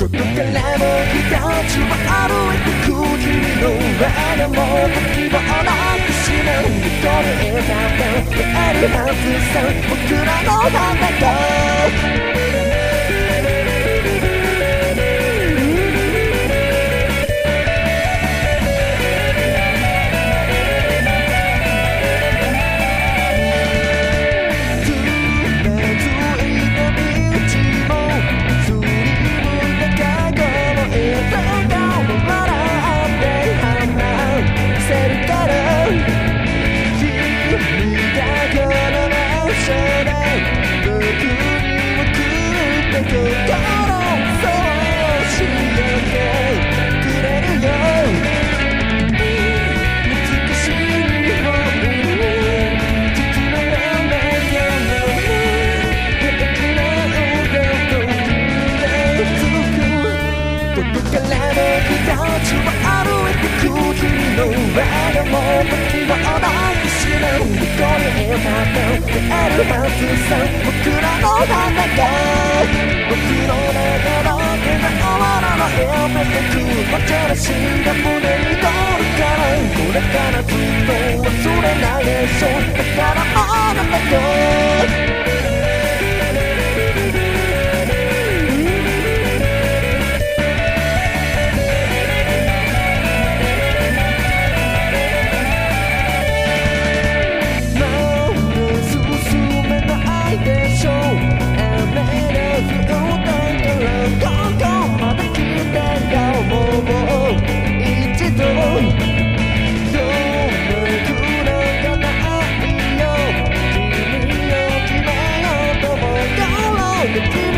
外からの日立は歩いてく君の上でも希望なくしまう。これ笑顔であるはずさ僕らのため街を歩いてく君の上でも時は同じしないこれへた出会えるはずさ僕らの花が僕の中の手が終わらないやめてくわちゃらしが胸に通るからこれからずっと忘れないでしょだからあなたと the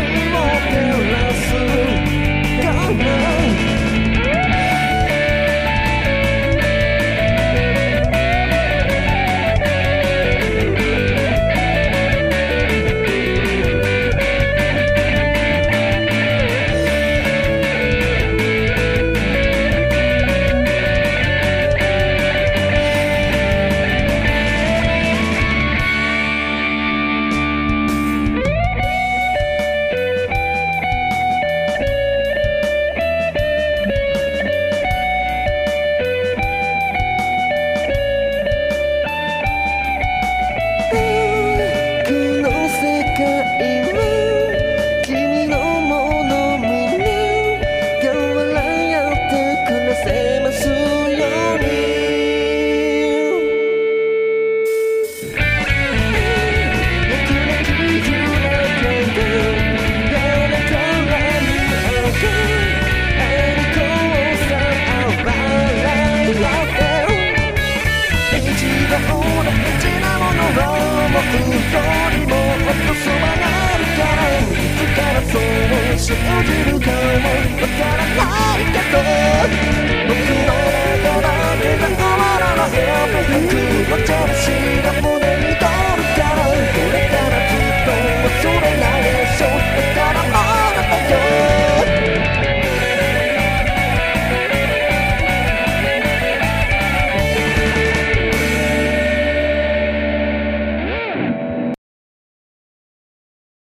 over the